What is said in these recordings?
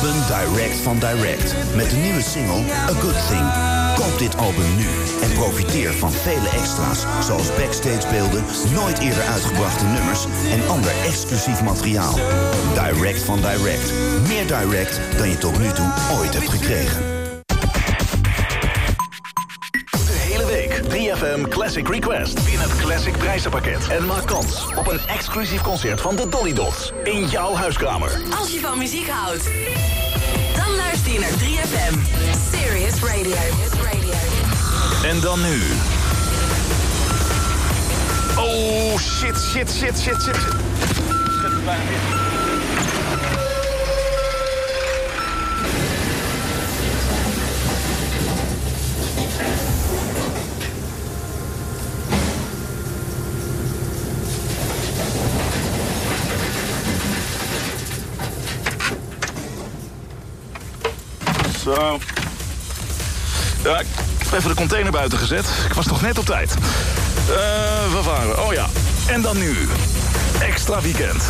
album Direct van Direct. Met de nieuwe single A Good Thing. Koop dit album nu en profiteer van vele extra's. Zoals backstagebeelden, nooit eerder uitgebrachte nummers... en ander exclusief materiaal. Direct van Direct. Meer direct dan je tot nu toe ooit hebt gekregen. De hele week 3FM Classic Request. Win het Classic prijzenpakket. En maak kans op een exclusief concert van de Dolly Dots. In jouw huiskamer. Als je van muziek houdt, naar 3FM. Serious Radio. En dan nu. Oh, shit, shit, shit, shit, shit. shit. Zo. Ik heb even de container buiten gezet. Ik was nog net op tijd. Eh, waar waren? Oh ja. En dan nu. Extra weekend.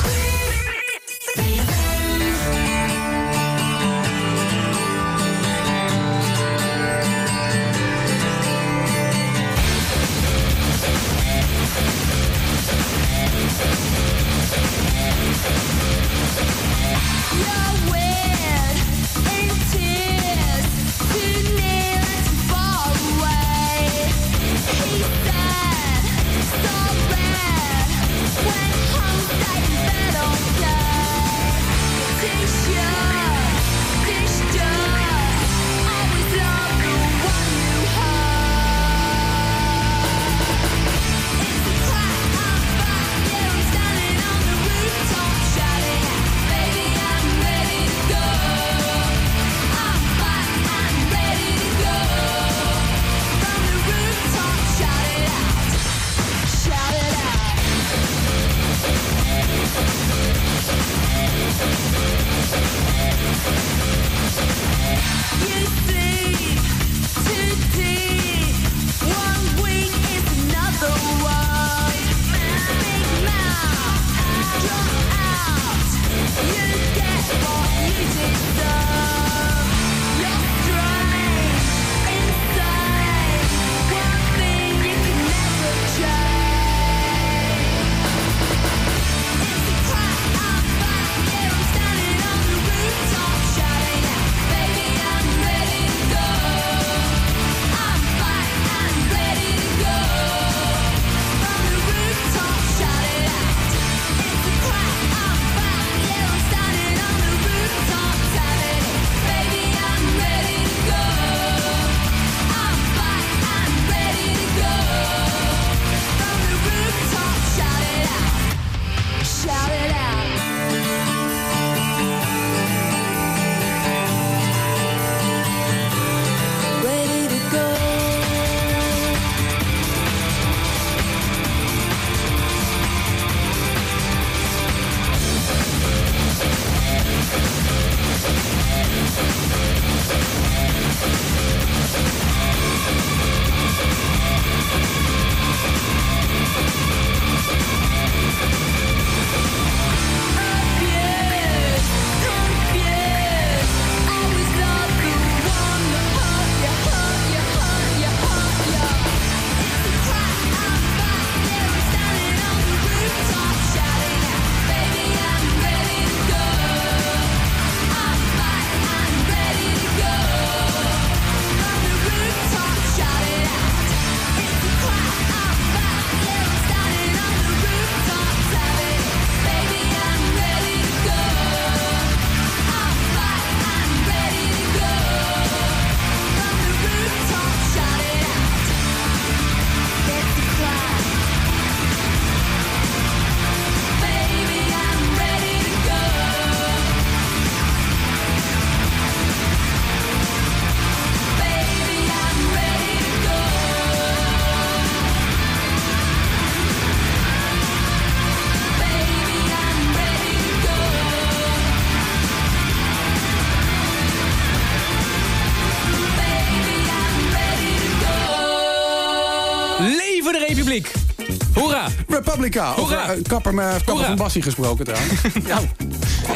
Hoera! Republica. Over Hoera! eh, kapper, met kapper Hoera! van Bassie gesproken trouwens. ja.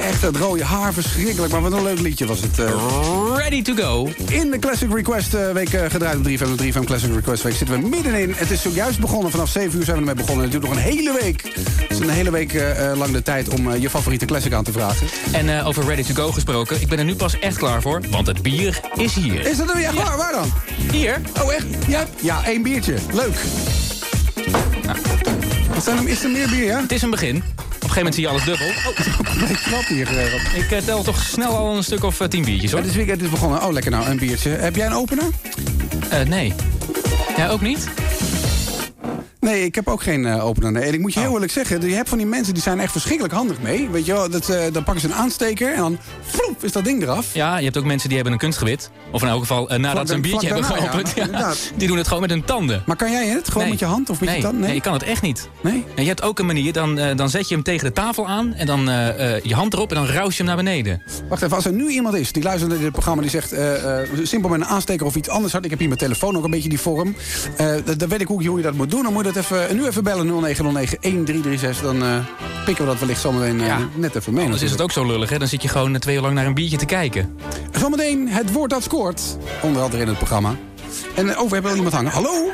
echt het rode haar, verschrikkelijk. Maar wat een leuk liedje was het. eh. Ready to go. In de Classic Request eh, week eh, gedraaid op 3FM. De 3FM Classic Request week zitten we middenin. Het is zojuist begonnen. Vanaf 7 uur zijn we ermee begonnen. Het duurt nog een hele week. Het is een hele week eh, eh, lang de tijd om eh, je favoriete classic aan te vragen. En eh, over ready to go gesproken, ik ben er nu pas echt klaar voor, want het bier is hier. Is dat er weer? Waar, waar dan? Hier? Oh, echt? Ja, ja één biertje. Leuk. Wat zijn er, is er meer bier, ja? Het is een begin. Op een gegeven moment zie je alles dubbel. Oh, knap hier. eh, Rob. ik eh, tel toch snel al een stuk of eh, tien biertjes hoor. Het is weekend is begonnen. Oh, lekker nou, een biertje. Heb jij een opener? Eh, nee. Jij ook niet? Nee, ik heb ook geen eh, opener. Nee. En ik moet je heel eerlijk zeggen, je hebt van die mensen die zijn echt verschrikkelijk handig mee. Weet je wel, dat, eh, dan pakken ze een aansteker en dan vloep, is dat ding eraf. Ja, je hebt ook mensen die hebben een kunstgewit. Of in elk geval eh, nadat ze een biertje hebben daarna, geopend. ja, ja, inderdaad. die doen het gewoon met hun tanden. Maar kan jij het? Gewoon Nee. met je hand of met nee, je tand? nee, ik kan het echt niet. Nee? En je hebt ook een manier, dan, eh, dan zet je hem tegen de tafel aan... en dan je hand erop en dan raus je hem naar beneden. Wacht even, als er nu iemand is die luistert naar dit programma... die zegt, simpel met een aansteker of iets anders had... ik heb hier mijn telefoon ook een beetje die vorm... dan weet ik hoe, hoe je dat moet doen. Dan moet je even, nu even bellen 0909-1336. Dan eh, pikken we dat wellicht zometeen Ja. net even mee. Anders is het ook zo lullig, hè? Dan zit je gewoon eh, twee uur lang naar een biertje te kijken. Zometeen het woord dat scoort. Onder andere in het programma. En over hebben we al iemand hangen. Hallo?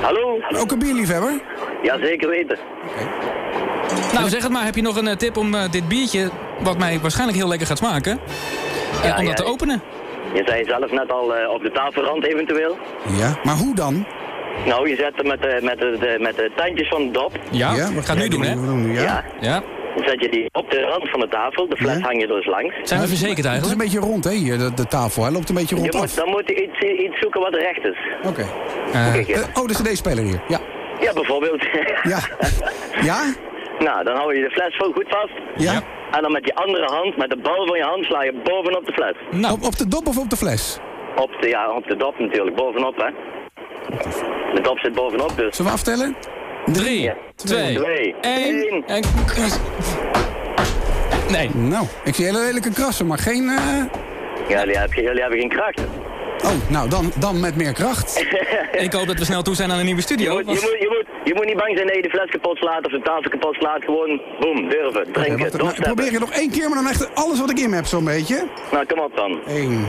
Hallo? Ook een bierliefhebber? Ja, zeker weten. Nou, zeg het maar. Heb je nog een tip om dit biertje, wat mij waarschijnlijk heel lekker gaat smaken... Ja, om ja, dat te openen? Je zei zelf net al op de tafelrand eventueel. Ja, maar hoe dan? Nou, je zet hem met de, met de, de- met de tandjes van de dop. Ja, Ja, wat ga het nu doen, hè? Ja? Ja. Ja. Dan zet je die op de rand van de tafel. De fles Ja. hang je dus langs. Zijn we verzekerd Het is een eigenlijk? beetje rond, hè, hier, de, de tafel. Hij loopt een beetje Je rond af. moet, dan moet je iets, iets zoeken wat recht is. Oké. Eh. Eh, oh, de cd-speler hier. Ja. ja, bijvoorbeeld. Ja. Ja? nou, dan hou je de fles vol goed vast. Ja? En dan met je andere hand, met de bal van je hand, sla je bovenop de fles. nou, Op, op de dop of op de fles? Op de, ja, op de dop natuurlijk, bovenop hè. De dop zit bovenop dus. Zullen we aftellen? drie, twee, twee, één... één. en- Nee. Nou, ik zie hele lelijke krassen, maar geen... eh, Ja, jullie hebben, jullie hebben geen kracht. Oh, nou, dan, dan met meer kracht. Ik hoop dat we snel toe zijn aan een nieuwe Je studio. moet, je, moet, je, moet, je moet niet bang zijn dat je de fles kapot slaat of de tafel kapot slaat. Gewoon, boem, durven, Oké, drinken, wacht, nou, probeer je nog één keer, maar dan echt alles wat ik in me heb, zo'n beetje. Nou, kom op dan. Eén.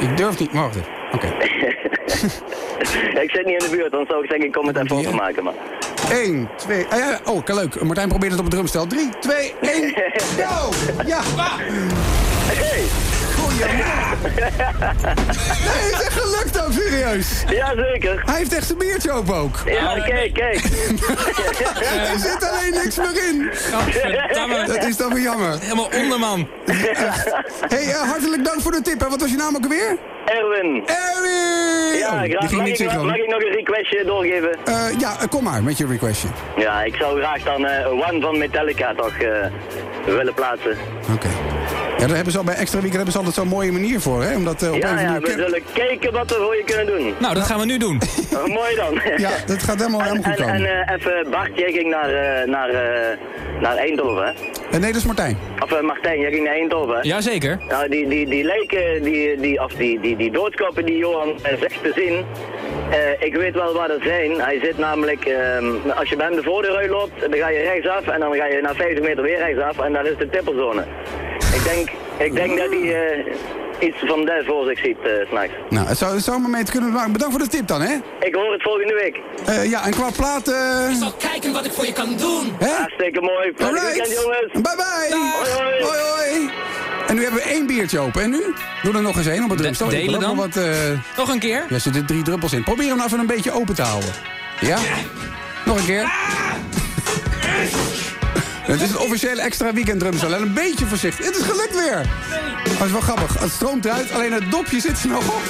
Ik durf niet. Wacht even. Ik zit niet in de buurt, dan zou ik zeggen, ik kom het even Ja. overmaken. Maar. Eén, twee. Ah, ja, oh, kijk, leuk. Martijn probeert het op het drumstel. Drie, twee, één. Go! Ja. Hey, Nee, het is echt gelukt ook, serieus. jazeker. Hij heeft echt zijn biertje open ook. Ja, kijk, kijk. Er zit alleen niks meer in. Dat is dan weer jammer. Helemaal onderman. hey, eh, hartelijk dank voor de tip. Hè. Wat was je naam ook alweer? Erwin. Erwin! Ja, graag. Mag niet ik, nog- mag ik nog een requestje doorgeven? Eh, ja, eh, kom maar met je requestje. Ja, ik zou graag dan eh One van Metallica toch eh, willen plaatsen. Oké. Ja, daar hebben ze al bij Extra Weekend hebben ze altijd zo'n mooie manier voor, hè? Omdat eh, op Ja, ja, we zullen kijken wat we voor je kunnen doen. Nou, dat gaan we nu doen. Oh, mooi dan. Ja, dat gaat helemaal, En, helemaal goed en, en komen. eh, even, Bart, jij ging naar, eh, naar, eh, naar Eindhoven, hè? Eh, nee, dat is Martijn. Of Martijn, jij ging naar Eindhoven, hè? Jazeker. Nou, die, die, die lijken, die, die, of die, die, die doodskoppen die Johan zegt te zien, eh, ik weet wel waar dat zijn. Hij zit namelijk, ehm, als je bij hem de voordeur uit loopt, dan ga je rechtsaf en dan ga je na 50 meter weer rechtsaf en daar is de tippelzone. Ik denk, ik denk dat hij eh, iets van daar voor zich ziet eh, s'nachts. Nou, het zou, het zou me mee te kunnen maken. Bedankt voor de tip dan, hè? Ik hoor het volgende week. Eh, ja, en qua plaat... eh zal kijken wat ik voor je kan doen. hè? Hartstikke mooi. Prettig Alright. weekend, jongens. Bye bye. Hoi, hoi. Hoi, hoi. En nu hebben we één biertje open. En nu? Doe er nog eens één op het De- drumstel. Ik delen nog dan? Wat, eh, Nog een keer. ja, er zitten drie druppels in. Probeer hem nou even een beetje open te houden. Ja? Nog een keer. Het is een officiële extra weekend drumstel. En een beetje voorzichtig. Het is gelukt weer. Dat is wel grappig. Het stroomt eruit, alleen het dopje zit er nog op.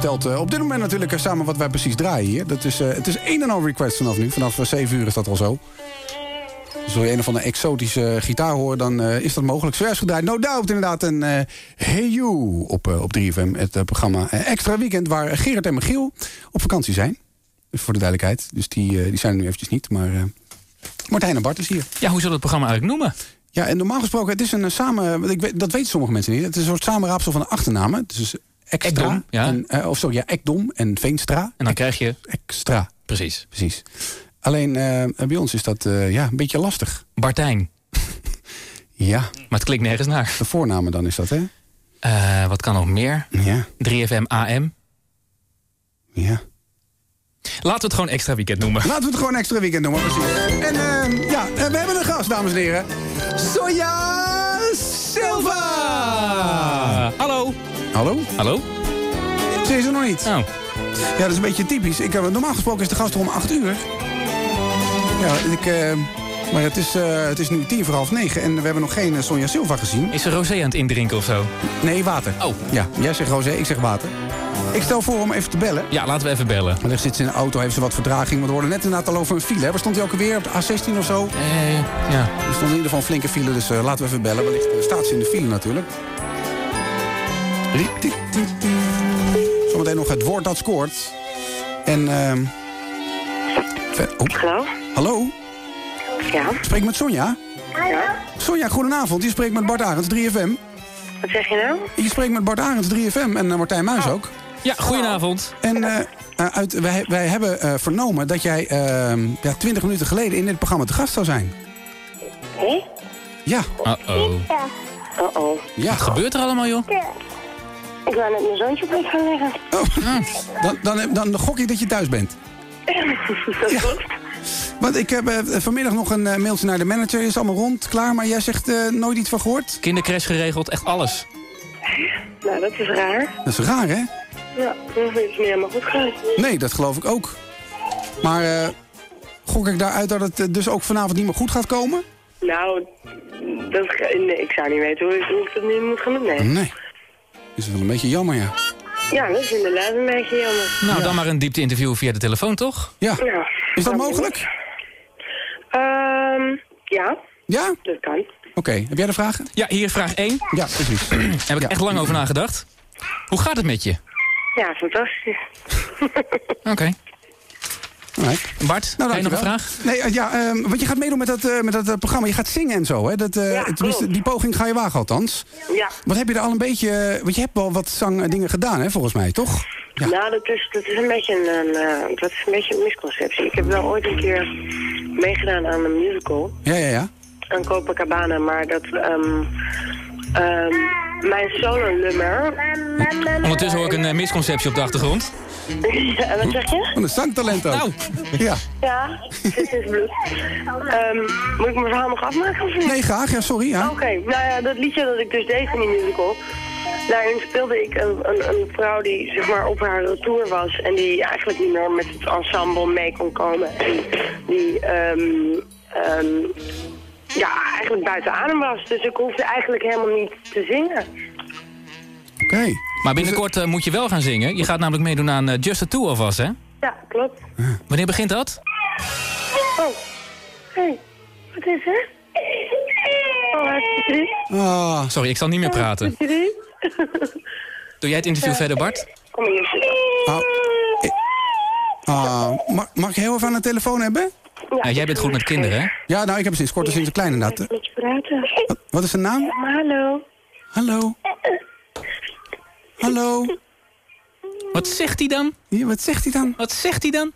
stelt eh, op dit moment natuurlijk eh, samen wat wij precies draaien hier. Dat is, eh, het is een en al request vanaf nu. Vanaf eh, 7 uur is dat al zo. Dus wil je een of andere exotische gitaar horen, dan is dat mogelijk. Zojuist gedraaid, no doubt inderdaad. En eh, Hey You op, op 3FM, het programma Extra Weekend... waar Gerard en Michiel op vakantie zijn. Dus voor de duidelijkheid. Dus die, die zijn er nu eventjes niet. Maar Martijn en Bart is hier. Ja, hoe zullen we het programma eigenlijk noemen? Ja, en normaal gesproken, het is een samen... Ik weet, dat weten sommige mensen niet. Het is een soort samenraapsel van de achternamen. Is extra. Ekdom, ja. En, eh, of sorry, ja, Ekdom en Veenstra. En dan krijg je... Extra, Precies. precies. Alleen eh, bij ons is dat eh, ja, een beetje lastig. Bartijn. Ja, Maar het klinkt nergens naar. de voornamen dan is dat, hè? Wat kan nog meer? Ja, 3FM AM. ja. Laten we het gewoon extra weekend noemen. Laten we het gewoon extra weekend precies. En eh, ja, we hebben een gast, dames en heren. Sonja hallo. Hallo? Ze is er nog niet. Oh. Ja, dat is een beetje typisch. Ik, heb- normaal gesproken is de gast er om 8 uur. Ja, ik, eh, maar het is, eh, het is nu tien voor half negen en we hebben nog geen eh, Sonja Silva gezien. Is ze rosé aan het indrinken of zo? Nee, water. Oh. Ja, jij zegt roze, ik zeg water. Ik stel voor om even te bellen. Ja, laten we even bellen. Maar er zit ze in de auto, heeft ze wat verdraging. Want we hoorden net inderdaad al over een file. Hè? Waar stond hij ook alweer? Op de A16 of zo? Eh, ja. Er stond in ieder geval een flinke file, dus eh, laten we even bellen. Wellicht eh, staat ze in de file natuurlijk. Zometeen nog het woord dat scoort. En, ehm oh, Hallo? hallo? Ja, Spreek met Sonja. ja. Sonja, goedenavond. Je spreekt met Bart Arends, 3FM. Wat zeg je nou? Je spreekt met Bart Arends, 3FM en eh, Martijn Muis ook. Ja, goedenavond. En eh, eh, uit, wij, wij hebben vernomen dat jij ehm, ja, 20 minuten geleden in dit programma te gast zou zijn. Hé? Ja, Uh-oh. Uh-oh. ja. Wat gebeurt er allemaal, joh? Ik wou net mijn zoontje op bed gaan leggen. Oh, dan, dan, dan gok ik dat je thuis bent. Dat Ja. klopt. Want ik heb eh, vanmiddag nog een eh, mailtje naar de manager. Is allemaal rond, klaar. Maar jij zegt eh, nooit iets van gehoord? Kindercrash geregeld, echt alles. Nou, dat is raar. Dat is raar, hè? Ja, dat is niet helemaal goed gegaan. Nee, dat geloof ik ook. Maar eh, gok ik daaruit dat het dus ook vanavond niet meer goed gaat komen? Nou, dat, nee, ik zou niet weten hoe ik, hoe ik dat nu moet gaan doen. Nee. Nee. Is wel een beetje jammer, ja. Ja, dat is inderdaad een beetje jammer. Nou, dan maar een diepte-interview via de telefoon, toch? Ja. Ja. Is dat mogelijk? Ehm, ja, Ja? dat kan. Oké. Heb jij de vragen? Ja, hier vraag 1. Ja, precies. Daar heb ik Ja. echt lang over nagedacht. Hoe gaat het met je? Ja, fantastisch. Oké. Bart, Nou, heb je nog een vraag? Nee, eh, ja, ehm, want je gaat meedoen met dat, eh, met dat eh, programma. Je gaat zingen en zo, hè? Dat, eh, Ja, tenminste, klopt. die poging ga je wagen althans. Ja. Wat heb je er al een beetje... Want je hebt wel wat zangdingen gedaan, hè, volgens mij, toch? Ja. Nou, dat is, dat is een beetje een, een, eh, dat is een beetje een misconceptie. Ik heb wel ooit een keer meegedaan aan een musical. Ja, ja, ja. aan Copacabana, maar dat... ehm ehm mijn solo-nummer... Ondertussen hoor ik een eh, misconceptie op de achtergrond. ja, wat zeg je? Van een zangtalent ook. Nou, Ja. Ja, dit is bloed. Ehm, moet ik mijn verhaal nog afmaken of niet? Nee, graag. Ja, sorry. Ja. Oké, nou ja, dat liedje dat ik dus deed in die musical... Daarin speelde ik een, een, een vrouw die zeg maar op haar retour was... en die eigenlijk niet meer met het ensemble mee kon komen. En die ehm, ehm, ja, eigenlijk buiten adem was. Dus ik hoefde eigenlijk helemaal niet te zingen. Oké. maar binnenkort eh, moet je wel gaan zingen. Je gaat namelijk meedoen aan eh, Just a Two of Us, hè? Ja, klopt. Wanneer begint dat? Oh, hey, wat is er? Oh. Ah, Sorry, ik zal niet meer praten. Hartstikke lief. Doe jij het interview verder, Bart? Kom hier zitten. ah, eh, ah, mag, mag ik heel even aan de telefoon hebben? Ja, jij bent goed met kinderen, hè? Ja, nou, ik heb sinds kort sinds een klein inderdaad. Met je praten. Wat, wat is de naam? Hallo. Hallo? Hallo? Wat zegt hij dan? Hier, wat zegt hij dan? Wat zegt hij dan?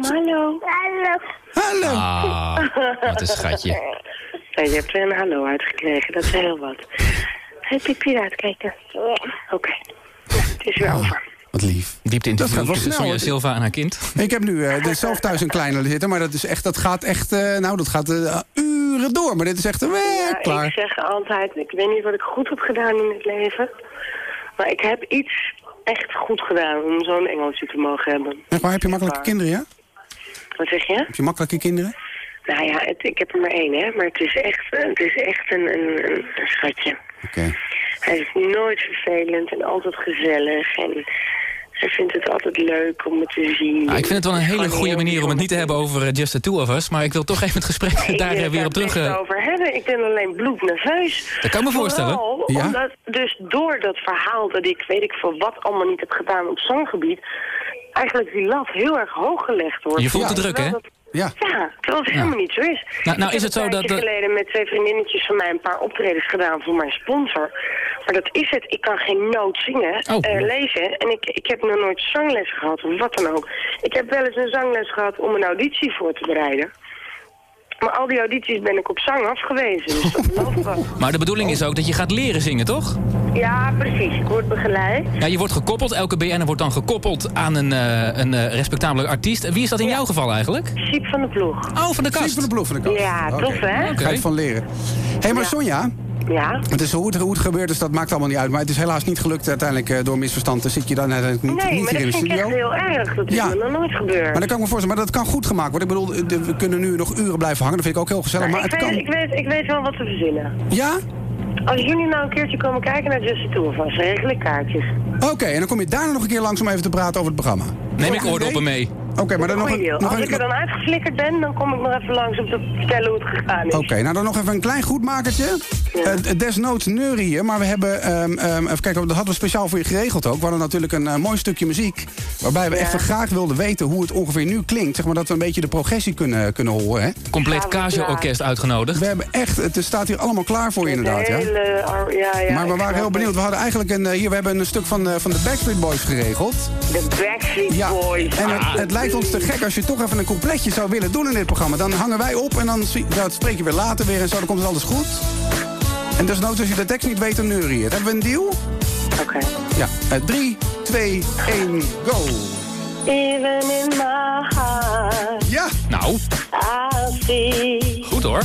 Hallo. Hallo. Hallo? Ah, wat een schatje. Nou, je hebt er een hallo uitgekregen, dat is heel wat. Heb je pier uitkijken? Oké. Nou, het is weer over. Wat lief. Diepte Dat gaat interview wel tussen snel, Sonja hoor. Silva en haar kind. Ik heb nu eh, dus zelf thuis een kleine zitten, maar dat, is echt, dat gaat echt, eh, nou, dat gaat eh, uren door. Maar dit is echt een Ja, werk klaar. ik zeg altijd, ik weet niet wat ik goed heb gedaan in het leven. Maar ik heb iets echt goed gedaan om zo'n Engeltje te mogen hebben. Echt waar, heb je makkelijke Waar. kinderen, ja? Wat zeg je? Heb je makkelijke kinderen? Nou ja, het, ik heb er maar één, hè. Maar het is echt, het is echt een, een, een, een schatje. Oké. Hij is nooit vervelend en altijd gezellig. En hij vindt het altijd leuk om het te zien. Ik vind het wel een hele goede manier om het niet te hebben over eh, Just the Two of Us. Maar ik wil toch even het gesprek Ik daar eh, weer op terug... best eh, over hebben. Ik ben alleen bloednerveus. Dat kan ik me voorstellen. Vooral Ja? omdat dus door dat verhaal dat ik weet ik veel wat allemaal niet heb gedaan op zanggebied... eigenlijk die lat heel erg hoog gelegd wordt. Je voelt de druk, hè? Ja. Ja, terwijl het helemaal niet zo is. Nou- nou Ik is heb het zo een dat- dat- geleden met twee vriendinnetjes van mij een paar optredens gedaan voor mijn sponsor. Maar dat is het. Ik kan geen noot zingen, Oh. eh, lezen. En ik, ik heb nog nooit zangles gehad of wat dan ook. Ik heb wel eens een zangles gehad om een auditie voor te bereiden. Maar al die audities ben ik op zang afgewezen. Dus dat. Maar de bedoeling is ook dat je gaat leren zingen, toch? Ja, precies. Ik word begeleid. Ja, je wordt gekoppeld. Elke BN'er wordt dan gekoppeld aan een, eh, een eh, respectabele artiest. Wie is dat in jouw geval eigenlijk? Siep van de ploeg. Oh, van de kast. van de ploeg van de kast. Ja, Oké. tof hè? Oké. Ga je van leren. Hé, hey, maar Ja. Sonja, Ja. het is hoe het, hoe het gebeurd is, dat maakt allemaal niet uit. Maar het is helaas niet gelukt uiteindelijk eh, door misverstand. Dan zit je dan uiteindelijk niet, Nee, niet maar hier in dat de vind ik studio. echt heel erg. Dat is Ja. nog nooit gebeurd. Maar dat kan ik me voorstellen, maar dat kan goed gemaakt worden. Ik bedoel, we kunnen nu nog uren blijven hangen. Dat vind ik ook heel gezellig. Nou, maar ik, het weet, kan. ik, weet, ik weet wel wat te verzinnen. Ja? Als jullie nou een keertje komen kijken naar Just the Two of Us, regel ik kaartjes. Oké, en dan kom je daarna nog een keer langs om even te praten over het programma. Neem ik oordoppen mee. Oké, maar dan nog een... Als een ik er dan uitgeflikkerd ben, dan kom ik nog even langs om te vertellen hoe het gegaan is. Oké, nou dan nog even een klein goedmakertje. Ja. Eh, desnoods neurieën, maar we hebben... ehm, ehm, even kijken, dat hadden we speciaal voor je geregeld ook. We hadden natuurlijk een eh, mooi stukje muziek... waarbij we Ja. echt graag wilden weten hoe het ongeveer nu klinkt. Zeg maar dat we een beetje de progressie kunnen, kunnen horen, hè? Compleet Ja, Casio-orkest uitgenodigd. We hebben echt... Het staat hier allemaal klaar voor je inderdaad, ja? ja, ja, Maar we waren heel benieuwd. We hadden eigenlijk een... eh, hier, we hebben een stuk van, van de Backstreet Boys geregeld. De Backstreet Ja, Boys. en het, het lijkt ons te gek als je toch even een coupletje zou willen doen in dit programma. Dan hangen wij op en dan spreek je weer later weer en zo. Dan komt het alles goed. En desnoods als je de tekst niet weet, dan neurie je het. Hebben we een deal? Oké. Ja. 3, 2, 1, go. Even in my heart, Ja. Nou, I see goed hoor.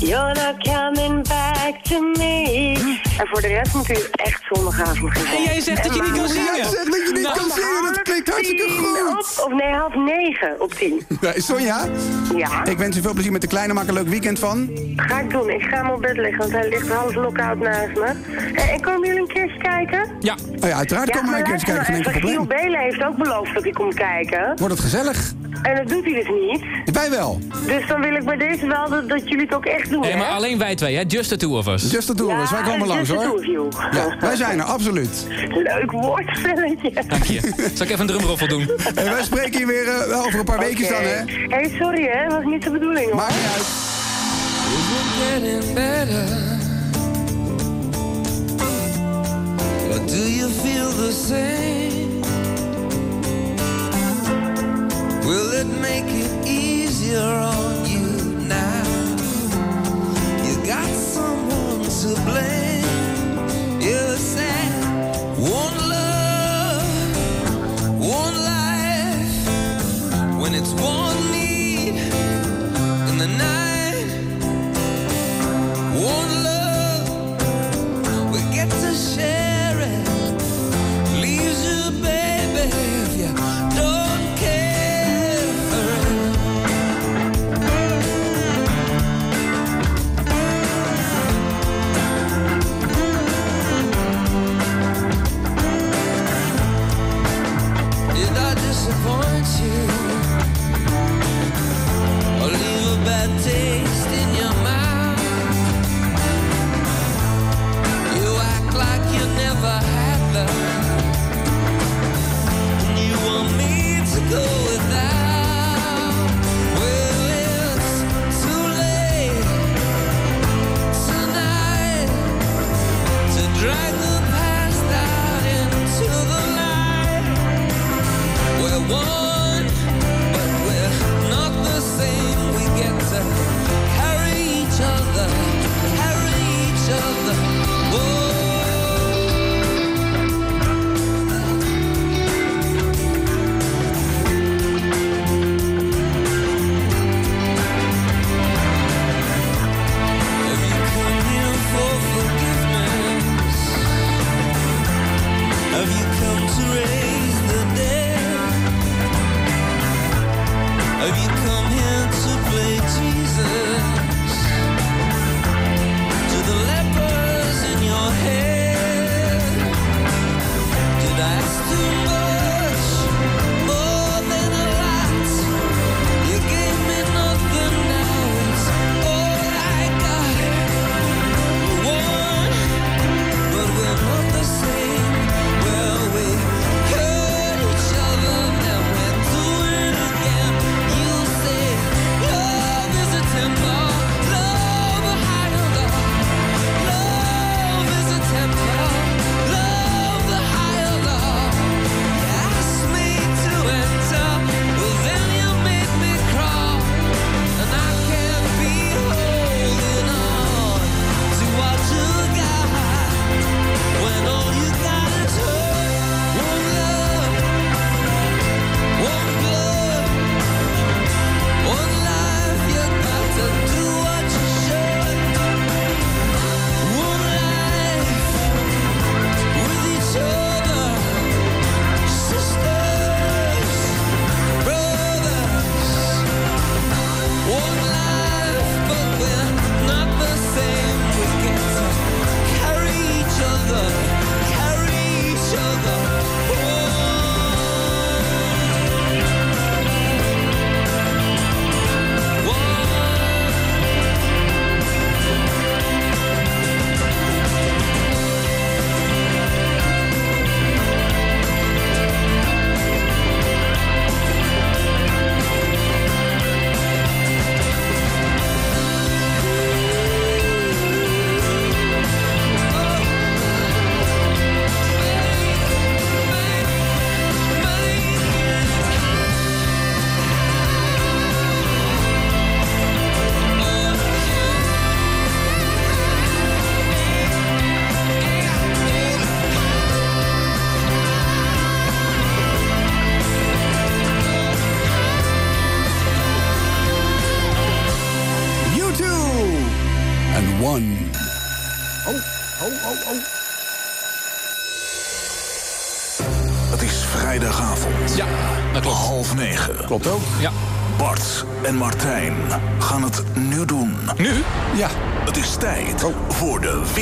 You're not coming back to me. En voor de rest moet u echt zondagavond gaan En jij zegt dat je niet kan Jij zingen. zegt dat je niet Nou, kan zingen. Dat klinkt hartstikke goed. Of nee, half negen op tien. Nee, Sonja, Ja, ik wens je veel plezier met de kleine. Maak een leuk weekend van. ga ik doen. Ik ga hem op bed leggen, want hij ligt half knock-out naast me. En, en komen jullie een keertje kijken? Ja, Oh ja, uiteraard komen wij een keertje kijken. Geen enkel even, Giel probleem. Belen heeft ook beloofd dat hij komt kijken. Wordt het gezellig? En dat doet hij dus niet. Wij wel. Dus dan wil ik bij deze wel dat, dat jullie het ook echt doen, nee, maar hè? alleen wij twee, hè? Just the two of us. Just the two of us. Wij komen langs just the hoor. two of you. Ja, wij zijn er, absoluut. Leuk woordspelletje. Dank je. Zal ik even een drumroffel doen? En wij spreken hier weer eh, over een paar weken dan, hè? Hé, hey, sorry hè, was niet de bedoeling hoor. Maakt niet uit. getting better? Or do you feel the same? Will it make it easier on you now? You got someone to blame. You said one love, one life. When it's one need in the night. One another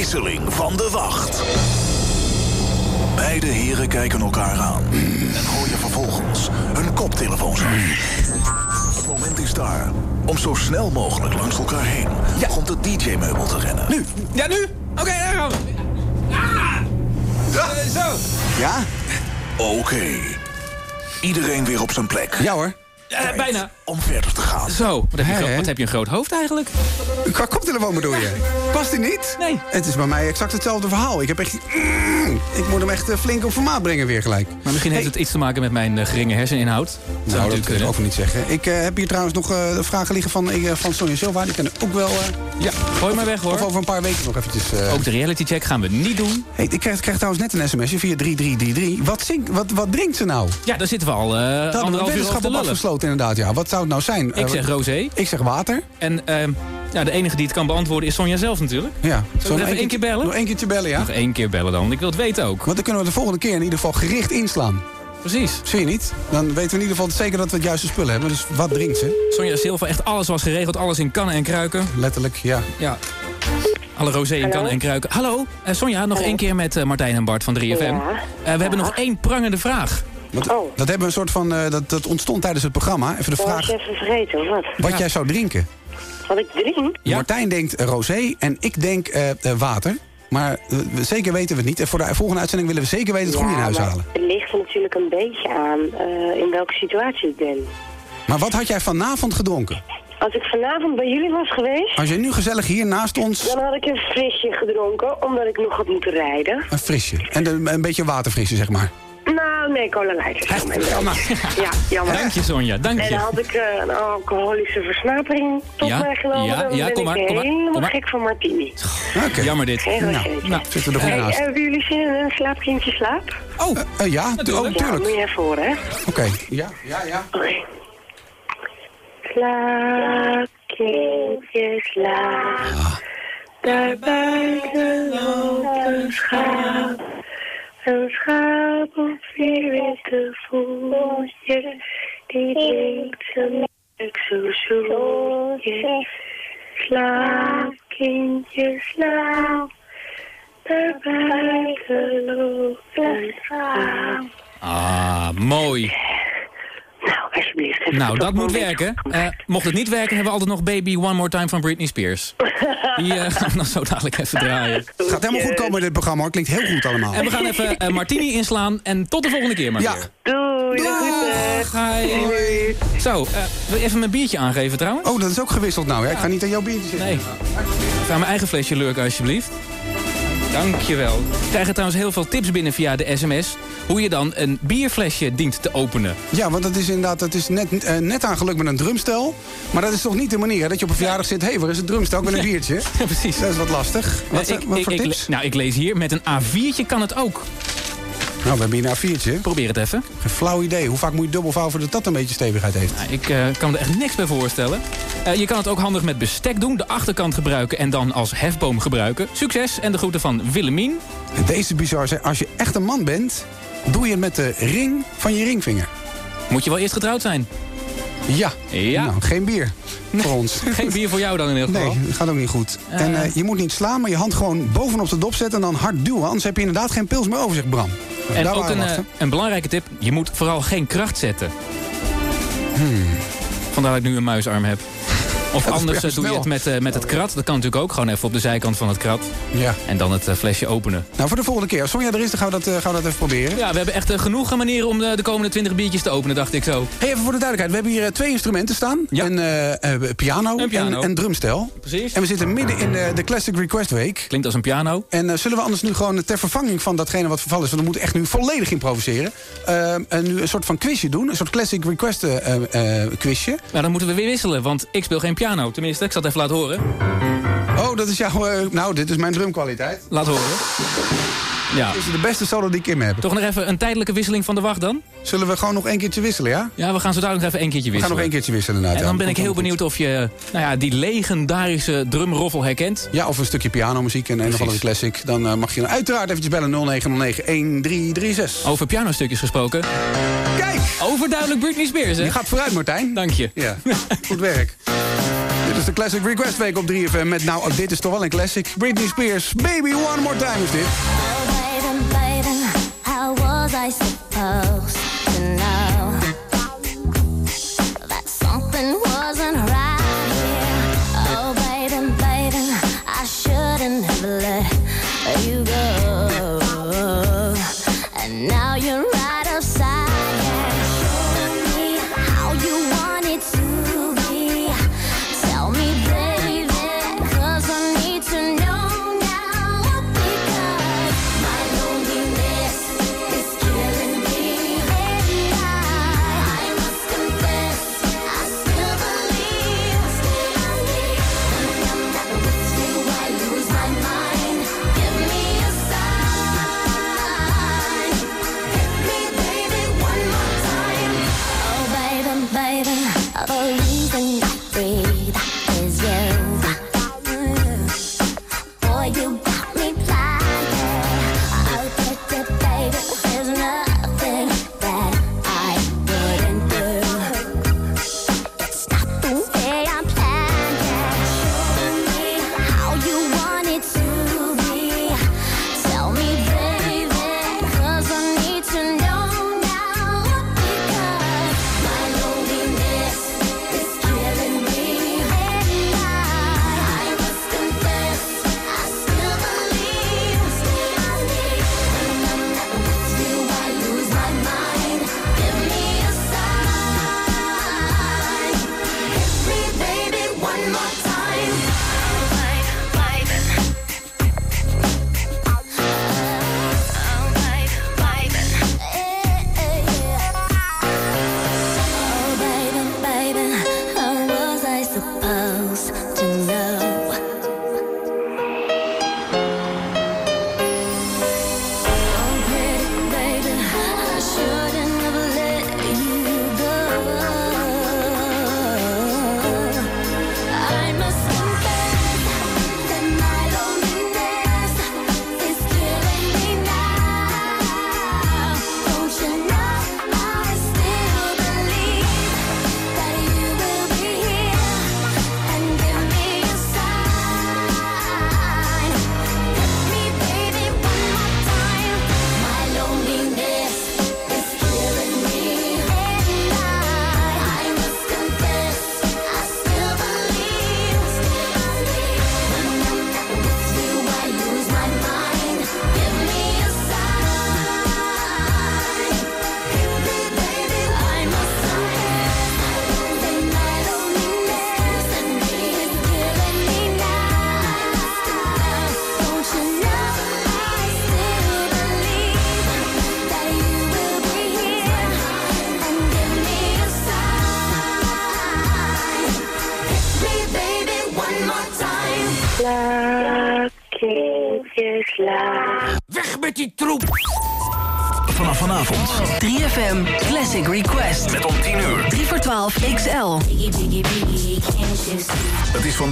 wisseling van de wacht. Beide heren kijken elkaar aan en gooien vervolgens hun koptelefoons. Het moment is daar om zo snel mogelijk langs elkaar heen rond het DJ-meubel te rennen. Nu. Ja, nu? Oké, daar gaan we. Ah! Eh, Zo. Ja? Oké. Iedereen weer op zijn plek. Ja hoor. Eh, bijna. Om verder te gaan. Zo, wat heb, je wat heb je een groot hoofd eigenlijk? Qua koptelefoon bedoel je? Past die niet? Nee. Het is bij mij exact hetzelfde verhaal. Ik heb echt... Mm, ik moet hem echt eh, flink op formaat brengen weer gelijk. Maar misschien heeft het iets te maken met mijn eh, geringe herseninhoud. Dat zou Nou, dat natuurlijk wil ik kunnen. ook niet zeggen. Ik eh, heb hier trouwens nog eh, vragen liggen van, eh, van Sonja Silva. Die kunnen ook wel... eh, Ja, gooi maar weg hoor. of over een paar weken nog eventjes... eh, Ook de reality check gaan we niet doen. Hey, ik krijg, krijg trouwens net een sms'je via 3333. Wat, zingt, wat, wat drinkt ze nou? Ja, daar zitten we al eh anderhalf uur over te lullen. afgesloten inderdaad. Ja. Wat zou het nou zijn? Ik Eh, zeg rosé. ik zeg water. En ehm, ja, de enige die het kan beantwoorden is Sonja zelf natuurlijk. Ja. Zullen we even één keer bellen? Nog één keertje bellen, ja. Nog één keer bellen dan, ik wil het weten ook. Want dan kunnen we de volgende keer in ieder geval gericht inslaan. Precies. Zie je niet? Dan weten we in ieder geval zeker dat we het juiste spullen hebben. Dus wat drinkt ze? Sonja Silva, echt alles was geregeld. Alles in kannen en kruiken. Letterlijk, ja. Ja. Alle rosé in kannen en kruiken. Hallo, eh, Sonja, nog één keer met eh, Martijn en Bart van 3FM. Ja. Eh, we hebben nog één prangende vraag. Want, Oh. Dat hebben we een soort van... eh, dat, dat ontstond tijdens het programma. Even de was vraag even vergeten, of wat? wat jij zou drinken. Wat ik drink? Ja. Martijn denkt rosé en ik denk eh, eh, water. Maar zeker weten we het niet. En voor de volgende uitzending willen we zeker weten het goede in huis maar halen. het ligt er natuurlijk een beetje aan eh, in welke situatie ik ben. Maar wat had jij vanavond gedronken? Als ik vanavond bij jullie was geweest, Als jij nu gezellig hier naast ons dan had ik een frisje gedronken, omdat ik nog had moeten rijden. een frisje. En een, een beetje waterfrisje, zeg maar. Nou, nee, cola light. jammer. Ja, jammer. Dank je, Sonja, dank En dan je. had ik eh, een alcoholische versnapering tot Ja, mij genomen. ja, ja, kom maar, ik kom maar, helemaal kom maar. gek van martini. Oké. Jammer dit. Geen Nou, nou, zitten we er goed Hey, naast. hebben jullie zin in een slaapkindje slaap? Oh, Eh, ja, tu- oh, Natuurlijk. Ja, tuurlijk. moet je even horen, hè? Oké. Ja, ja, ja. Oké. Slaap, kindje, slaap. Daar buiten loopt een schaap. Een schaap op vier witte voetjes. Die melk zo zoetjes. Slaap, kindje, slaap. Daar buiten loopt een schaap. ah, mooi. Nou, alsjeblieft. Nou, dat moet werken. Eh, mocht het niet werken, hebben we altijd nog Baby One More Time van Britney Spears. Die eh, gaan we dan zo dadelijk even draaien. Het gaat helemaal goed komen in dit programma. hoor. Klinkt heel goed allemaal. En we gaan even eh, Martini inslaan. En tot de volgende keer maar Ja. weer. Doei, doei. Hi. Zo, eh, wil je even mijn biertje aangeven trouwens? Oh, dat is ook gewisseld nou. Hè? Ik ga niet aan jouw biertje zitten. Nee. Aan mijn eigen flesje lurken alsjeblieft. Dankjewel. We krijgen trouwens heel veel tips binnen via de sms... hoe je dan een bierflesje dient te openen. Ja, want het is inderdaad het is net, eh, net aan geluk met een drumstel. Maar dat is toch niet de manier hè, dat je op een verjaardag zit... hé, hey, waar is het drumstel met een biertje? Ja, precies. Dat is wat lastig. Wat, ik, wat ik- voor ik- tips? nou, ik lees hier, met een A4'tje kan het ook. Nou, we hebben hier een A4'tje. Probeer het even. Geen flauw idee. Hoe vaak moet je dubbel vouwen voordat dat een beetje stevigheid heeft? Nou, ik eh, kan me er echt niks bij voorstellen. Eh, je kan het ook handig met bestek doen. De achterkant gebruiken en dan als hefboom gebruiken. Succes en de groeten van Willemien. En Deze bizar. zeg. Als je echt een man bent, doe je het met de ring van je ringvinger. Moet je wel eerst getrouwd zijn. Ja. Ja. Nou, geen bier voor ons. Geen bier voor jou dan in ieder geval. Nee, gaat ook niet goed. En eh, je moet niet slaan, maar je hand gewoon bovenop de dop zetten... en dan hard duwen. Anders heb je inderdaad geen pils meer over zich, Bram. En Daar ook een, eh, een belangrijke tip. Je moet vooral geen kracht zetten. Hmm. Vandaar dat ik nu een muisarm heb. Of anders eh, doe je het met, eh, met het krat. Dat kan natuurlijk ook. Gewoon even op de zijkant van het krat. Ja. En dan het eh, flesje openen. Nou, voor de volgende keer. Als Sonja er is, dan gaan we dat, gaan we dat even proberen. Ja, we hebben echt genoeg manieren om de, de komende 20 biertjes te openen, dacht ik zo. Hey, even voor de duidelijkheid. We hebben hier twee instrumenten staan. Ja. Een piano, Een piano. En, en drumstel. Precies. En we zitten midden in de Classic Request Week. Klinkt als een piano. En zullen we anders nu gewoon ter vervanging van datgene wat vervallen is... want we moeten echt nu volledig improviseren... en nu een soort van quizje doen. Een soort Classic Request quizje. Nou, dan moeten we weer wisselen, want ik speel geen piano. Tenminste, ik zal het even laten horen. Oh, dat is jouw... eh, nou, dit is mijn drumkwaliteit. Laat horen. Ja. Dit is de beste solo die ik in me heb. Toch nog even een tijdelijke wisseling van de wacht dan? Zullen we gewoon nog één keertje wisselen, ja? Ja, we gaan zo dadelijk even één keertje We gaan wisselen. nog één keertje wisselen inderdaad. En dan ben ik heel benieuwd of je nou ja, die legendarische drumroffel herkent. Ja, of een stukje pianomuziek en een of andere classic. Dan eh, mag je dan uiteraard eventjes bellen 0909-1336. Over pianostukjes gesproken. Kijk! Overduidelijk Britney Spears, hè? Je gaat vooruit, Martijn. Dank je. Ja, goed werk. De Classic Request Week op 3FM met nou, dit is toch wel een classic. Britney Spears, Baby One More Time is dit. Oh, how was I supposed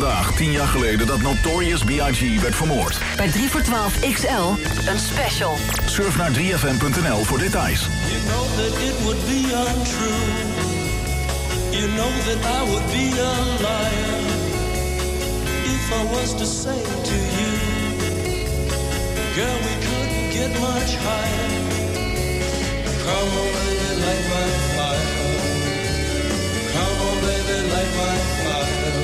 vandaag 10 jaar geleden dat Notorious B.I.G. werd vermoord. Bij 3 voor 12 XL een special. Surf naar 3fm.nl voor details. You know that it would be untrue. You know that I would be a liar if I was to say to you, girl, we couldn't get much higher. Come on, baby, light my fire. Come on, baby, light my fire.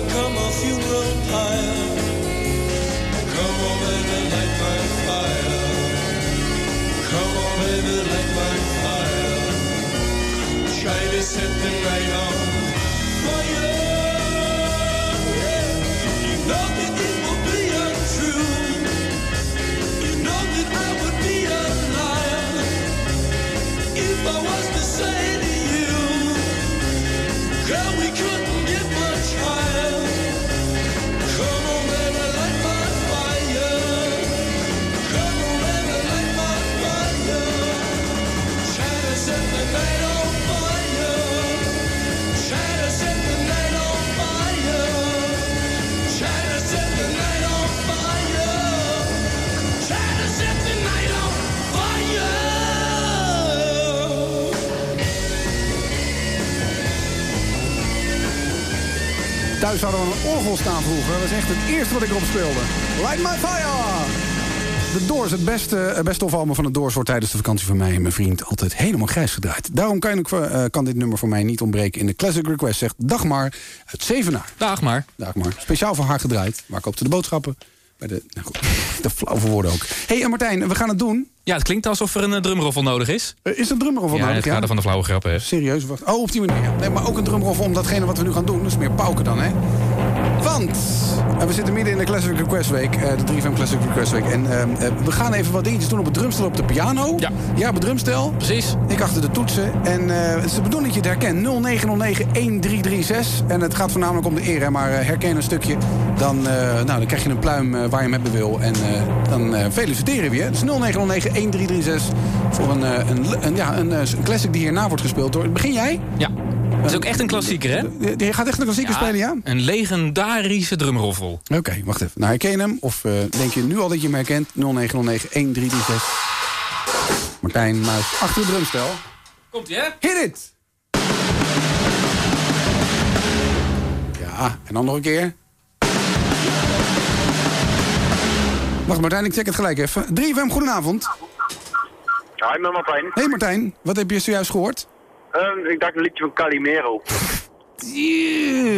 become a funeral pyre. Come on, baby, light my fire. Come on, baby, light my fire. Try to set the night on fire. You know that it be untrue. You know that I would be a liar if I was to say to you, girl, we couldn't get much higher. Thuis hadden we een orgel staan vroeger. Dat is echt het eerste wat ik erop speelde. Light my fire! De Doors, het beste, het beste of allemaal van de Doors... wordt tijdens de vakantie van mij en mijn vriend altijd helemaal grijs gedraaid. Daarom kan, ik, eh, kan dit nummer voor mij niet ontbreken in de Classic Request. Zegt Dagmar uit Zevenaar. Dagmar. Dagmar. Speciaal voor haar gedraaid. Maar koopte de boodschappen. Bij de, nou goed, de flauwe woorden ook. Hé, hey, en Martijn, we gaan het doen. Ja, het klinkt alsof er een eh, drumroffel nodig is. Eh, is er een drumroffel ja, nodig? het kader van de flauwe grappen. hè. Serieus? Wacht. Oh, op die manier. ja. Nee, maar ook een drumroffel om datgene wat we nu gaan doen. Dat is meer pauken dan, hè? Want eh, we zitten midden in de Classic Request Week. eh, de 3FM Classic Request Week. En eh, we gaan even wat dingetjes doen op het drumstel op de piano. Ja. Ja, op het drumstel. Precies. Ik achter de toetsen. En het is de bedoeling dat je het herkent. 0909-1336. En het gaat voornamelijk om de eer. Hè, maar herken een stukje. Dan, nou, dan krijg je een pluim waar je hem hebben wil. En dan feliciteren we je. Dus 0909-1336. Voor een, een, een, ja, een, een classic die hierna wordt gespeeld. Door. Begin jij? Ja. Het is ook echt een klassieker, hè? Je- Je gaat echt een klassieker spelen, ja? Een legendarische drumroffel. Oké, wacht even. Nou, herken je hem? Of eh, denk je nu al dat je hem herkent? 0909-1336. Martijn Muis achter het drumstel. Komt ie, hè? Hit it! Ja, en dan nog een keer. Wacht Martijn, ik check het gelijk even. 3FM, goedenavond. Hi, met Martijn. Hey Martijn, wat heb je zojuist gehoord? Ehm, ik dacht een liedje van Calimero.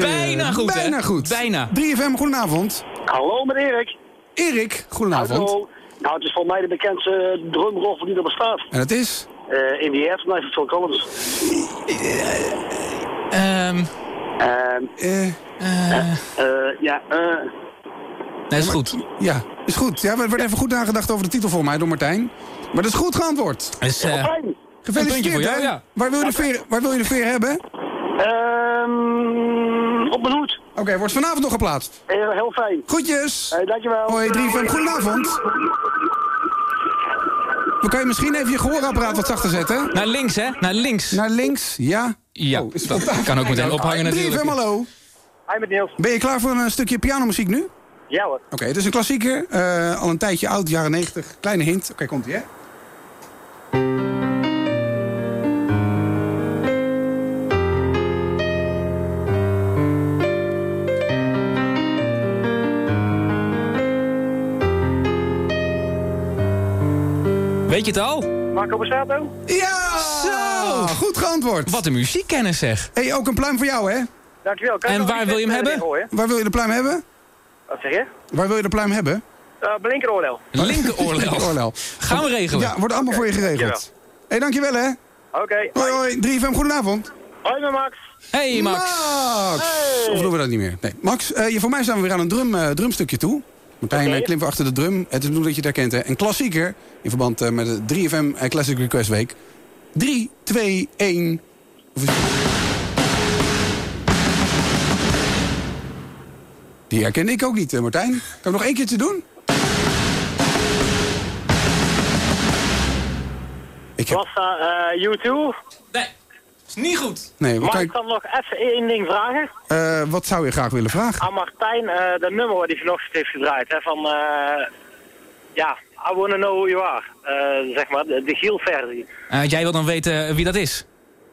Bijna goed, hè? Bijna goed. Bijna. 3FM, goedenavond. Hallo, met Erik. Erik, goedenavond. Hallo. Nou, het is volgens mij de bekendste drumroffel die er bestaat. En het is? Eh, in the Air van Phil Collins. Ehm Ehm, Eh, eh, ja, eh... nee, is goed. ja, is goed. Ja, er werd even goed nagedacht over de titel voor mij door Martijn. Maar dat is goed geantwoord. Is, eh. Een Gefeliciteerd, voor jou, hè? ja. Waar wil je de veer, waar wil je de veer hebben? Ehm, op mijn hoed. Oké, wordt vanavond nog geplaatst. Eh, heel fijn. Groetjes. Hey, dankjewel. Hoi, 3FM, goedenavond. We kan je misschien even je gehoorapparaat wat zachter zetten? Naar links, hè? Naar links. Naar links, ja. Ja, Oh, is dat kan ook meteen ophangen 3FM, natuurlijk. hallo. Hi, met Niels. Ben je klaar voor een stukje pianomuziek nu? Ja hoor. Oké, het is een klassieker. eh, al een tijdje oud, jaren 90. Kleine hint. Oké, komt ie, hè? Weet je het al? Marco Borsato? Ja! Zo! Goed geantwoord. Wat een muziekkennis, zeg. hey, ook een pluim voor jou, hè? Dankjewel. Kan En waar wil je hem hebben? Waar wil je de pluim hebben? Wat zeg je? Waar wil je de pluim hebben? Uh. Linkeroorlel. Oorlel. Gaan we regelen. Ja, wordt allemaal voor je geregeld. Hé, hey, dankjewel, hè? Oké. Hoi, hoi. 3FM, goedenavond. Hoi, met Max. Hey Max. Max! Of doen we dat niet meer? Nee. Max, eh, je, voor mij staan we weer aan een drum, eh, drumstukje toe. Martijn okay. achter de drum. Het is bedoeld dat je het herkent. Hè. Een klassieker in verband eh, met de 3FM eh, Classic Request Week. 3, 2, 1. Of is Die herken ik ook niet, eh, Martijn. Kan ik nog één keertje doen? Ik heb... Was dat eh, U2? Nee, is niet goed. Nee, kan ik dan nog even één ding vragen? eh, wat zou je graag willen vragen? Aan Martijn, eh dat nummer wat hij vanochtend heeft gedraaid, hè, van... eh ja, I wanna know who you are. Eh, zeg maar, de, de Giel-versie. Eh, jij wil dan weten wie dat is?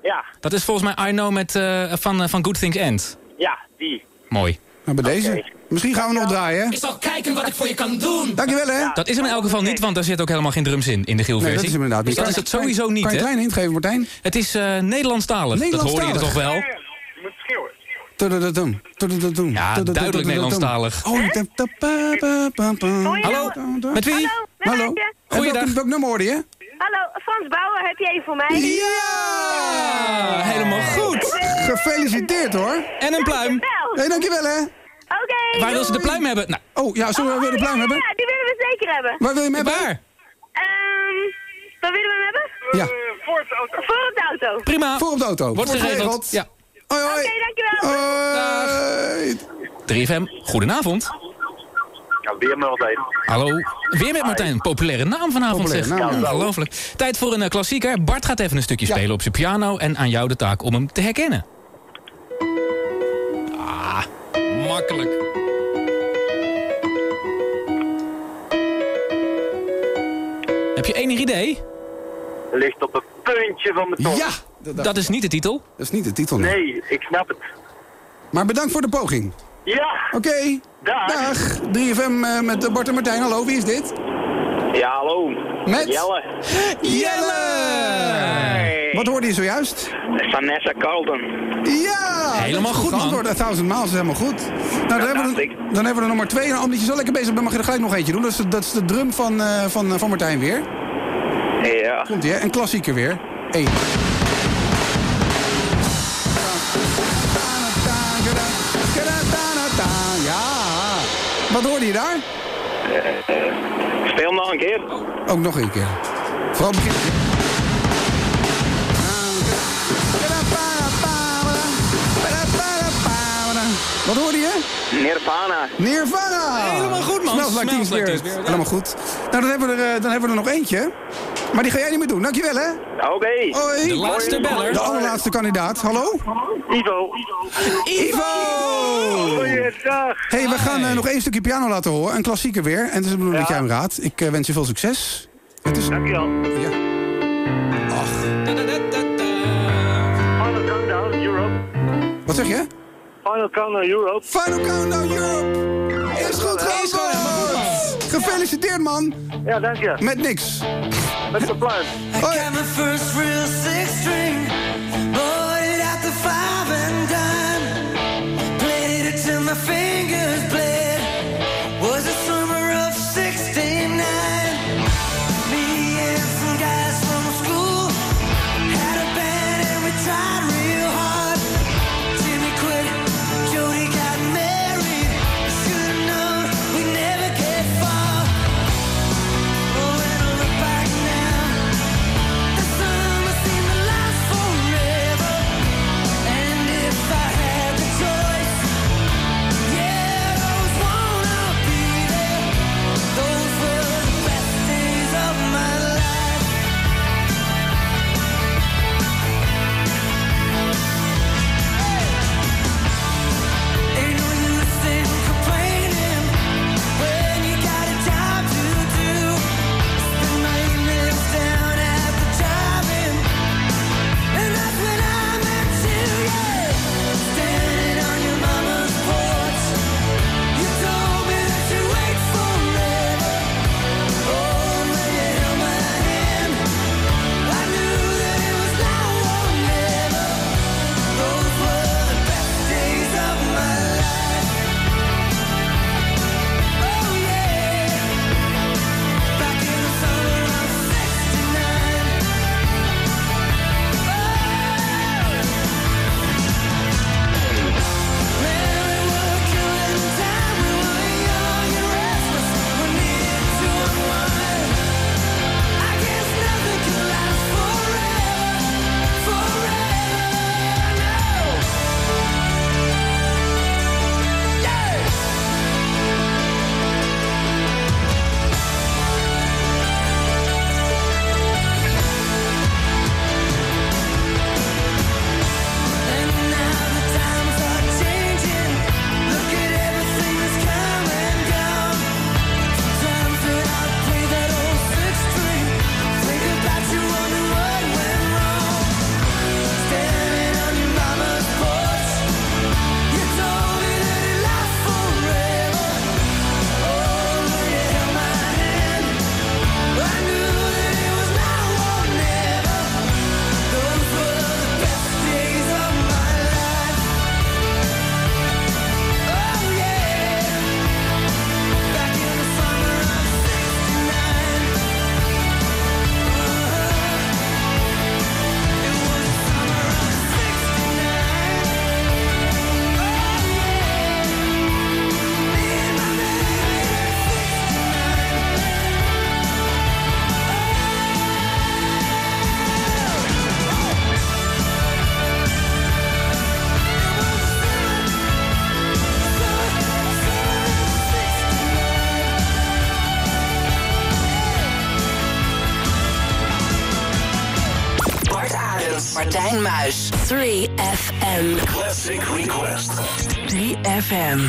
Ja, Dat is volgens mij I Know met, eh, van, eh, van Good Things End. ja, die. Mooi. Nou, bij deze. Misschien gaan we nog draaien? Ik zal kijken wat ik voor je kan doen. Dankjewel, hè? Dat is hem in elk geval niet, want daar zit ook helemaal geen drums in, in de Giel-versie. Nee, dat is hem inderdaad niet. Dus dat is het sowieso niet, Kan je hè? een kleine hint geven, Martijn? Het is eh Nederlandstalig. Dat hoorde je toch wel? Ja, duidelijk Nederlandstalig. Oh. Hallo, met wie? Hallo. Welk- Welk nummer hoorde je? Hallo, Frans Bauer, heb je even voor mij? Ja, helemaal goed. Gefeliciteerd, hoor. En een pluim. Hé, dankjewel, hè? Oké. Waar wil ze de pluim hebben? Nou, Oh, ja, zullen we weer de pluim hebben? Ja, die willen we zeker hebben. Waar wil je hem hebben? waar? Ehm, waar willen we hem hebben? Ja, Voor op de auto. Voor op de auto. Prima. voor op de auto. Wordt geregeld. Ja. Hoi, hoi. Oké, dankjewel. Hoi. 3FM, goedenavond. Ja, weer Martijn. Hallo. Weer met Martijn. Populaire naam vanavond, Populaire zeg. naam. Ongelooflijk. Tijd voor een eh, klassieker. Bart gaat even een stukje Ja. spelen op zijn piano... en aan jou de taak om hem te herkennen. Ah, makkelijk. Heb je enig idee? Ligt op het puntje van mijn tong. Ja, dat, Dat is niet de titel. dat is niet de titel. nee. Nee, ik snap het. Maar bedankt voor de poging. Ja, Oké. Dag. Dag. 3FM eh, met Bart en Martijn. Hallo, wie is dit? ja hallo. Met? Jelle. Jelle! Wat hoorde je zojuist? Vanessa Carlton. Ja! Helemaal goed, man. Antwoord, A Thousand Miles is helemaal goed. Nou, dan, hebben we, dan hebben we er nog maar twee. En omdat je zo lekker bezig bent, mag je er gelijk nog eentje doen. Dat is, de- dat is de drum van, eh, van, eh, van Martijn weer. Ja. Komt ie, hè? Een klassieker weer. Eén. Wat hoorde je daar? Speel nog een keer. Ook nog een keer. Vooral begin. Wat hoorde je? Nirvana. Nirvana! Helemaal goed, man. Smells like. Helemaal goed. Nou, dan hebben, we er, eh, dan hebben we er nog eentje. Maar die ga jij niet meer doen. Dankjewel, hè? Oké. Hoi. De laatste beller. De allerlaatste kandidaat. Hallo? Ivo. Ivo! Goeiedag. hey, we gaan eh, nog één stukje piano laten horen. Een klassieker weer. En het is de bedoeling dat jij hem raadt. Ik eh, wens je veel succes. Het is... Dankjewel. Ja. Ach. Final Countdown Europe. Wat zeg je? Final Countdown Europe. Final Countdown Europe! Is goed geantwoord! Gefeliciteerd, man! Ja, dank je. Met niks. Met de pluim. Hoi. 3 FM. Classic Request. 3 FM.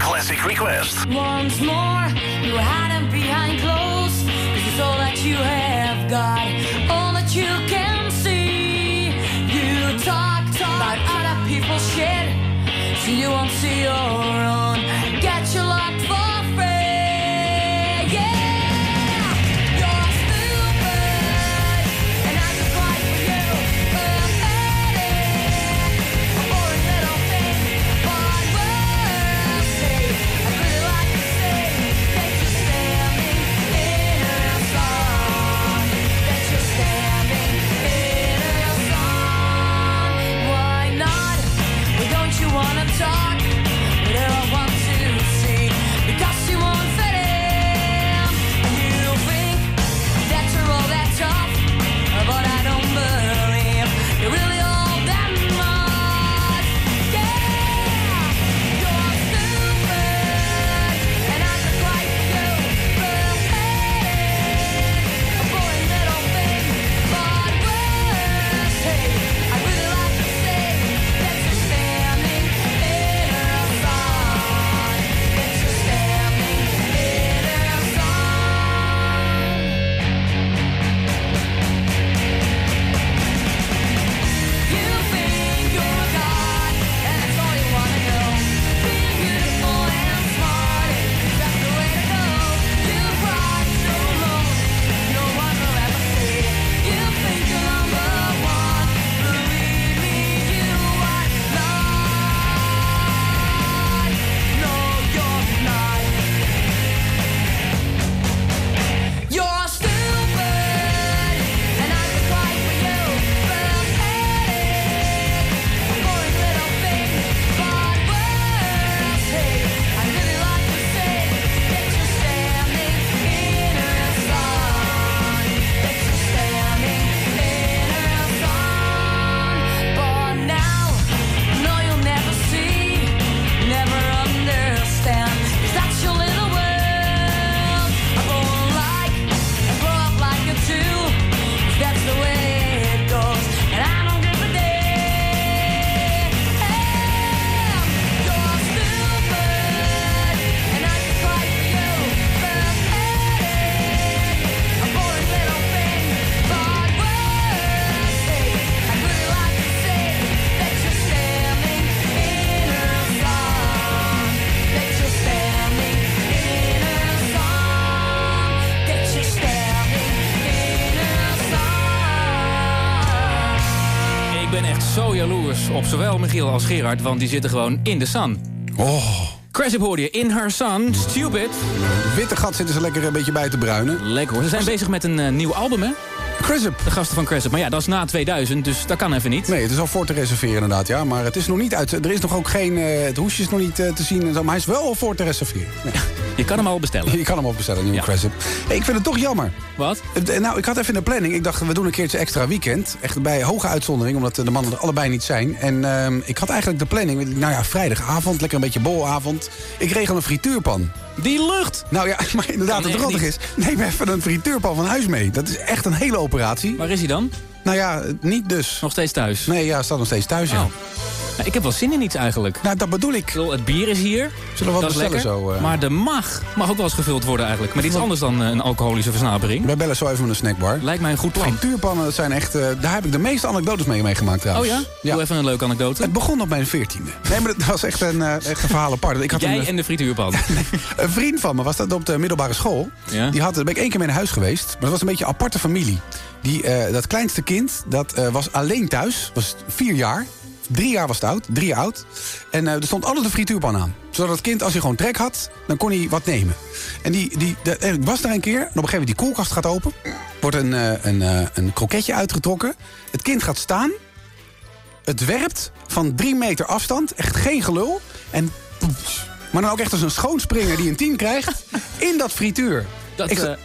Classic Request. Once more, you hide them behind clothes. This is all that you have got. All that you can see. You talk, talk about other people's shit. So you won't see your als Gerard, want die zitten gewoon in de sun. Oh. Cressip hoorde je in her sun, stupid. Witte gat zitten ze lekker een beetje bij te bruinen. Lekker hoor. Ze zijn bezig met een eh, nieuw album, hè? Cressip. De gasten van Cressip. Maar ja, dat is na 2000, dus dat kan even niet. Nee, het is al voor te reserveren inderdaad, ja. Maar het is nog niet uit. Er is nog ook geen... eh, het hoesje is nog niet eh, te zien en zo. Maar hij is wel al voor te reserveren. Nee. Je kan hem al bestellen. Je kan hem al bestellen, nieuwe Cressip. Hey, ik vind het toch jammer. Wat? Eh, Nou, ik had even in de planning. Ik dacht, we doen een keertje extra weekend. Echt bij hoge uitzondering, omdat eh, de mannen er allebei niet zijn. En ehm, ik had eigenlijk de planning. Nou ja, vrijdagavond, lekker een beetje bolavond. Ik regel een frituurpan. Die lucht! Nou ja, maar inderdaad, het rottig is. Neem even een frituurpan van huis mee. Dat is echt een hele operatie. Waar is hij dan? Nou ja, niet dus. Nog steeds thuis? Nee, ja, staat nog steeds thuis, ja. Nou, ik heb wel zin in iets eigenlijk. Nou, dat bedoel ik. Ik bedoel, Het bier is hier. Zullen we wat bestellen lekker. zo? eh? Maar de mag mag ook wel eens gevuld worden eigenlijk. Met iets anders dan eh, een alcoholische versnapering. Wij bellen zo even met een snackbar. Lijkt mij een goed plan. Frituurpannen, dat zijn echt... eh, daar heb ik de meeste anekdotes mee meegemaakt Oh trouwens. ja? Doe even een leuke anekdote. Het begon op mijn veertiende. Nee, maar dat was echt een, echt een verhaal apart. Ik had Jij een, en de frituurpan. een vriend van me, was dat op de middelbare school. Ja. Die had, daar ben ik één keer mee naar huis geweest. Maar dat was een beetje een aparte familie. Die, dat kleinste kind, dat was alleen thuis. Was vier jaar. Drie jaar was het oud. Drie jaar oud. En eh, er stond altijd een frituurpan aan. Zodat het kind, als hij gewoon trek had, dan kon hij wat nemen. En die, die, de, ik was daar een keer. En op een gegeven moment die koelkast gaat open. Wordt een, eh, een, eh, een kroketje uitgetrokken. Het kind gaat staan. Het werpt van drie meter afstand. Echt geen gelul. En... Maar dan ook echt als een schoonspringer die een tien krijgt. In dat frituur. Dat, Ik-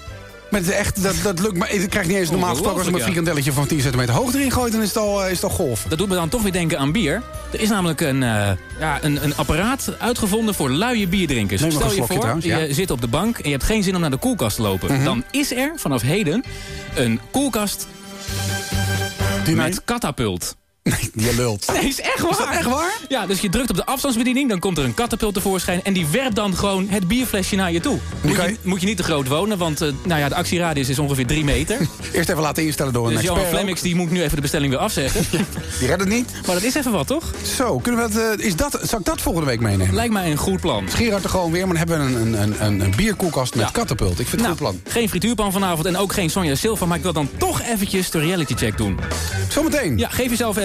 maar het is echt, dat, dat lukt maar. Ik krijg niet eens normaal gesproken als ik mijn Ongelooflijk, frikandelletje van 10 centimeter hoog erin gooit, dan is het al, eh, is het al golf. Dat doet me dan toch weer denken aan bier. Er is namelijk een, eh, ja, een, een apparaat uitgevonden voor luie bierdrinkers. Stel een je voor, trouwens, ja. Mhm. je zit op de bank en je hebt geen zin om naar de koelkast te lopen. Dan is er vanaf heden een koelkast Die met katapult. Nee, je lult. Nee, is echt waar. Is dat echt waar? Ja, dus je drukt op de afstandsbediening, dan komt er een katapult tevoorschijn... en die werpt dan gewoon het bierflesje naar je toe. Moet, je, moet je niet te groot wonen, want eh, nou ja, de actieradius is ongeveer drie meter. Eerst even laten instellen door een dus Johan expert. Flemmix die moet nu even de bestelling weer afzeggen. Die redt het niet. Maar dat is even wat, toch? Zo, kunnen we dat, eh, is dat, zal ik dat volgende week meenemen? Lijkt mij een goed plan. Gerard er gewoon weer, maar dan hebben we een, een, een, een bierkoelkast met Ja. katapult. Ik vind het Nou, een goed plan. geen frituurpan vanavond en ook geen Sonja Silva... maar ik wil dan toch eventjes de reality check doen. Zometeen. Ja, geef jezelf even